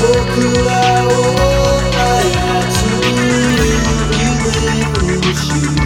僕らう you.